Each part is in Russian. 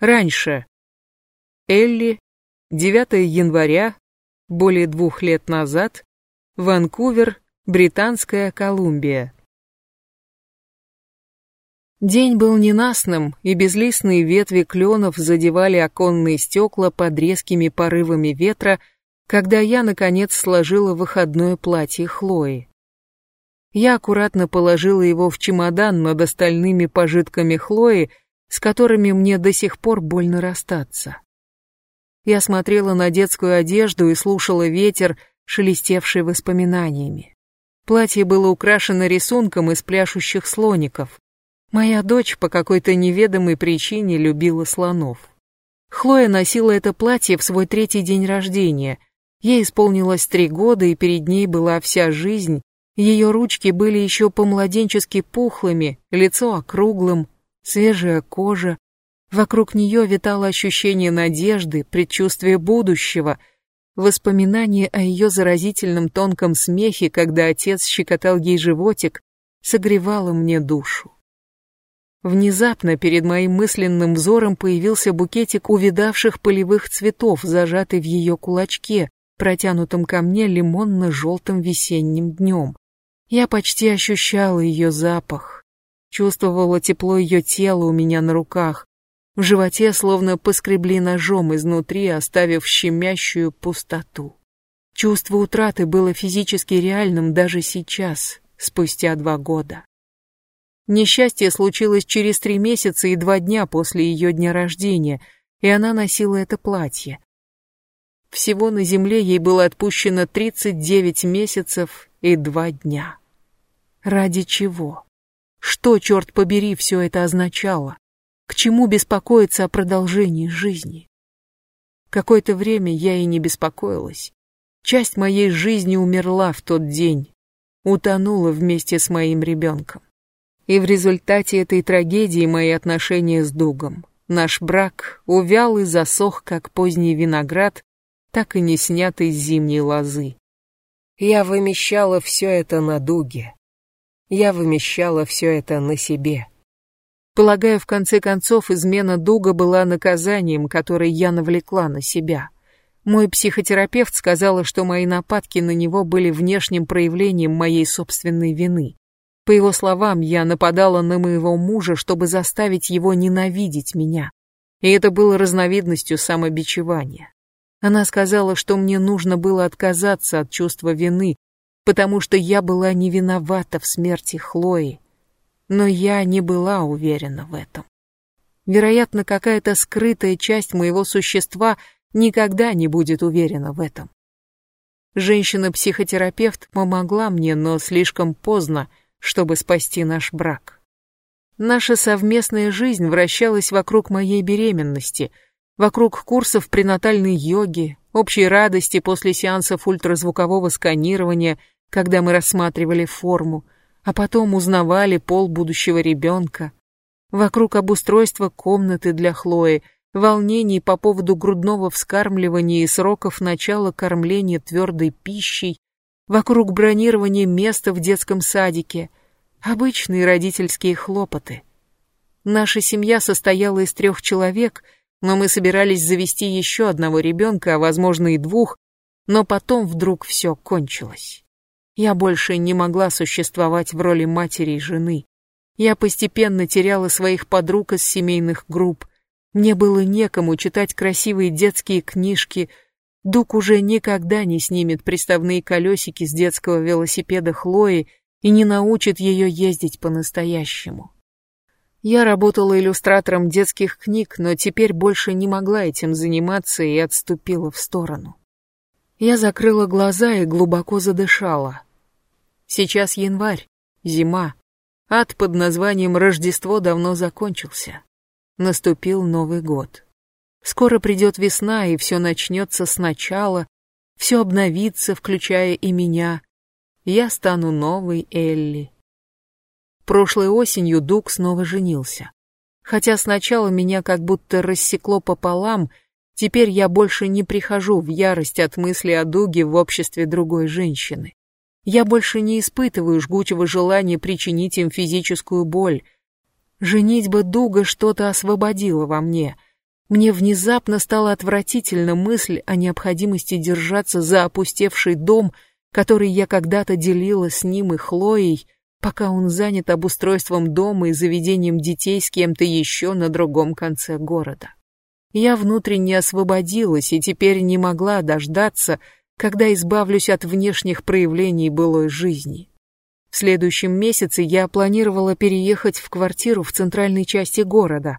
Раньше. Элли, 9 января, более двух лет назад, Ванкувер, Британская Колумбия. День был ненастным, и безлистные ветви кленов задевали оконные стекла под резкими порывами ветра, когда я, наконец, сложила выходное платье Хлои. Я аккуратно положила его в чемодан над остальными пожитками Хлои, с которыми мне до сих пор больно расстаться. Я смотрела на детскую одежду и слушала ветер, шелестевший воспоминаниями. Платье было украшено рисунком из пляшущих слоников. Моя дочь по какой-то неведомой причине любила слонов. Хлоя носила это платье в свой третий день рождения. Ей исполнилось три года, и перед ней была вся жизнь. Ее ручки были еще по-младенчески пухлыми, лицо округлым, свежая кожа. Вокруг нее витало ощущение надежды, предчувствие будущего, воспоминание о ее заразительном тонком смехе, когда отец щекотал ей животик, согревало мне душу. Внезапно перед моим мысленным взором появился букетик увидавших полевых цветов, зажатый в ее кулачке, протянутом ко мне лимонно-желтым весенним днем. Я почти ощущала ее запах, Чувствовала тепло ее тела у меня на руках. В животе словно поскребли ножом изнутри, оставив щемящую пустоту. Чувство утраты было физически реальным даже сейчас, спустя два года. Несчастье случилось через три месяца и два дня после ее дня рождения, и она носила это платье. Всего на земле ей было отпущено 39 месяцев и два дня. Ради чего? Что, черт побери, все это означало? К чему беспокоиться о продолжении жизни? Какое-то время я и не беспокоилась. Часть моей жизни умерла в тот день, утонула вместе с моим ребенком. И в результате этой трагедии мои отношения с Дугом, наш брак увял и засох, как поздний виноград, так и не снятый с зимней лозы. Я вымещала все это на Дуге, я вымещала все это на себе. Полагаю, в конце концов, измена Дуга была наказанием, которое я навлекла на себя. Мой психотерапевт сказала, что мои нападки на него были внешним проявлением моей собственной вины. По его словам, я нападала на моего мужа, чтобы заставить его ненавидеть меня. И это было разновидностью самобичевания. Она сказала, что мне нужно было отказаться от чувства вины, потому что я была не виновата в смерти Хлои, но я не была уверена в этом. Вероятно, какая-то скрытая часть моего существа никогда не будет уверена в этом. Женщина-психотерапевт помогла мне, но слишком поздно, чтобы спасти наш брак. Наша совместная жизнь вращалась вокруг моей беременности, вокруг курсов пренатальной йоги, общей радости после сеансов ультразвукового сканирования когда мы рассматривали форму, а потом узнавали пол будущего ребенка. Вокруг обустройства комнаты для Хлои, волнений по поводу грудного вскармливания и сроков начала кормления твердой пищей, вокруг бронирования места в детском садике, обычные родительские хлопоты. Наша семья состояла из трех человек, но мы собирались завести еще одного ребенка, а возможно и двух, но потом вдруг все кончилось. Я больше не могла существовать в роли матери и жены. Я постепенно теряла своих подруг из семейных групп. Мне было некому читать красивые детские книжки. Дук уже никогда не снимет приставные колесики с детского велосипеда Хлои и не научит ее ездить по-настоящему. Я работала иллюстратором детских книг, но теперь больше не могла этим заниматься и отступила в сторону. Я закрыла глаза и глубоко задышала. Сейчас январь, зима. Ад под названием Рождество давно закончился. Наступил Новый год. Скоро придет весна, и все начнется сначала, все обновится, включая и меня. Я стану новой Элли. Прошлой осенью Дуг снова женился. Хотя сначала меня как будто рассекло пополам, теперь я больше не прихожу в ярость от мысли о Дуге в обществе другой женщины. Я больше не испытываю жгучего желания причинить им физическую боль. Женитьба Дуга что-то освободила во мне. Мне внезапно стала отвратительна мысль о необходимости держаться за опустевший дом, который я когда-то делила с ним и Хлоей, пока он занят обустройством дома и заведением детей с кем-то еще на другом конце города. Я внутренне освободилась и теперь не могла дождаться, когда избавлюсь от внешних проявлений былой жизни. В следующем месяце я планировала переехать в квартиру в центральной части города.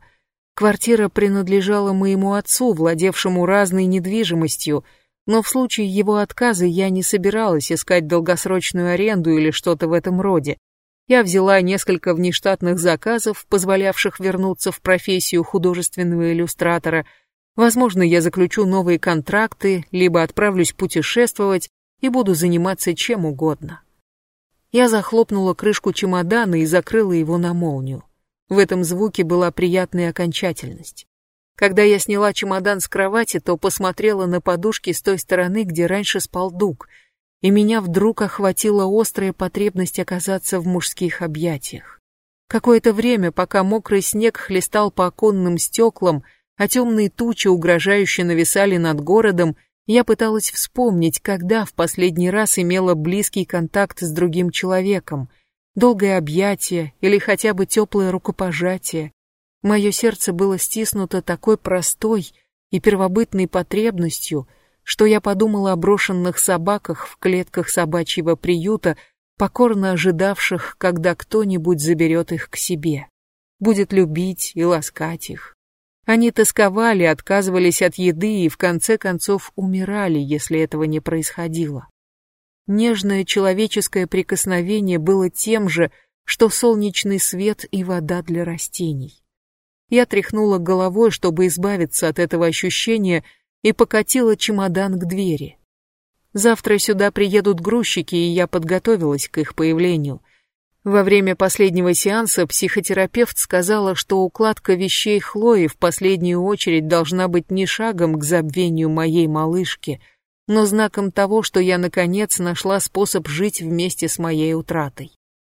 Квартира принадлежала моему отцу, владевшему разной недвижимостью, но в случае его отказа я не собиралась искать долгосрочную аренду или что-то в этом роде. Я взяла несколько внештатных заказов, позволявших вернуться в профессию художественного иллюстратора. Возможно, я заключу новые контракты, либо отправлюсь путешествовать и буду заниматься чем угодно. Я захлопнула крышку чемодана и закрыла его на молнию. В этом звуке была приятная окончательность. Когда я сняла чемодан с кровати, то посмотрела на подушки с той стороны, где раньше спал Дуг — и меня вдруг охватила острая потребность оказаться в мужских объятиях. Какое-то время, пока мокрый снег хлестал по оконным стеклам, а темные тучи угрожающе нависали над городом, я пыталась вспомнить, когда в последний раз имела близкий контакт с другим человеком, долгое объятие или хотя бы теплое рукопожатие. Мое сердце было стиснуто такой простой и первобытной потребностью — что я подумала о брошенных собаках в клетках собачьего приюта, покорно ожидавших, когда кто-нибудь заберет их к себе, будет любить и ласкать их. Они тосковали, отказывались от еды и в конце концов умирали, если этого не происходило. Нежное человеческое прикосновение было тем же, что солнечный свет и вода для растений. Я тряхнула головой, чтобы избавиться от этого ощущения, и покатила чемодан к двери. Завтра сюда приедут грузчики, и я подготовилась к их появлению. Во время последнего сеанса психотерапевт сказала, что укладка вещей Хлои в последнюю очередь должна быть не шагом к забвению моей малышки, но знаком того, что я наконец нашла способ жить вместе с моей утратой.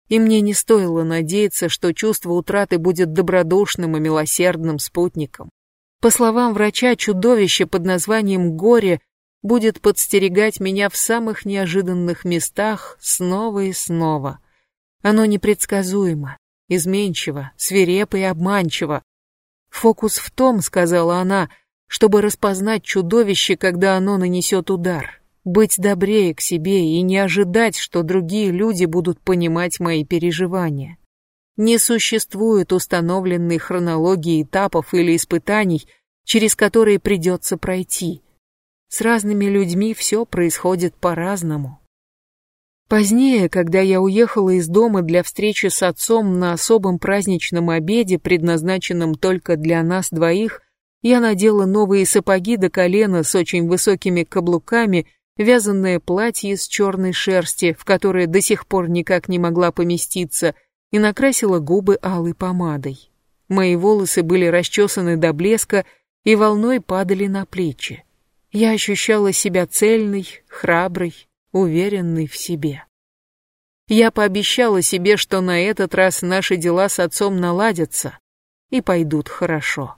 И мне не стоило надеяться, что чувство утраты будет добродушным и милосердным спутником. По словам врача, чудовище под названием горе будет подстерегать меня в самых неожиданных местах снова и снова. Оно непредсказуемо, изменчиво, свирепо и обманчиво. Фокус в том, сказала она, чтобы распознать чудовище, когда оно нанесет удар, быть добрее к себе и не ожидать, что другие люди будут понимать мои переживания. Не существует установленной хронологии этапов или испытаний, через которые придется пройти. С разными людьми все происходит по-разному. Позднее, когда я уехала из дома для встречи с отцом на особом праздничном обеде, предназначенном только для нас двоих, я надела новые сапоги до колена с очень высокими каблуками, вязаное платье из черной шерсти, в которое до сих пор никак не могла поместиться, и накрасила губы алой помадой. Мои волосы были расчесаны до блеска и волной падали на плечи. Я ощущала себя цельной, храброй, уверенной в себе. Я пообещала себе, что на этот раз наши дела с отцом наладятся и пойдут хорошо.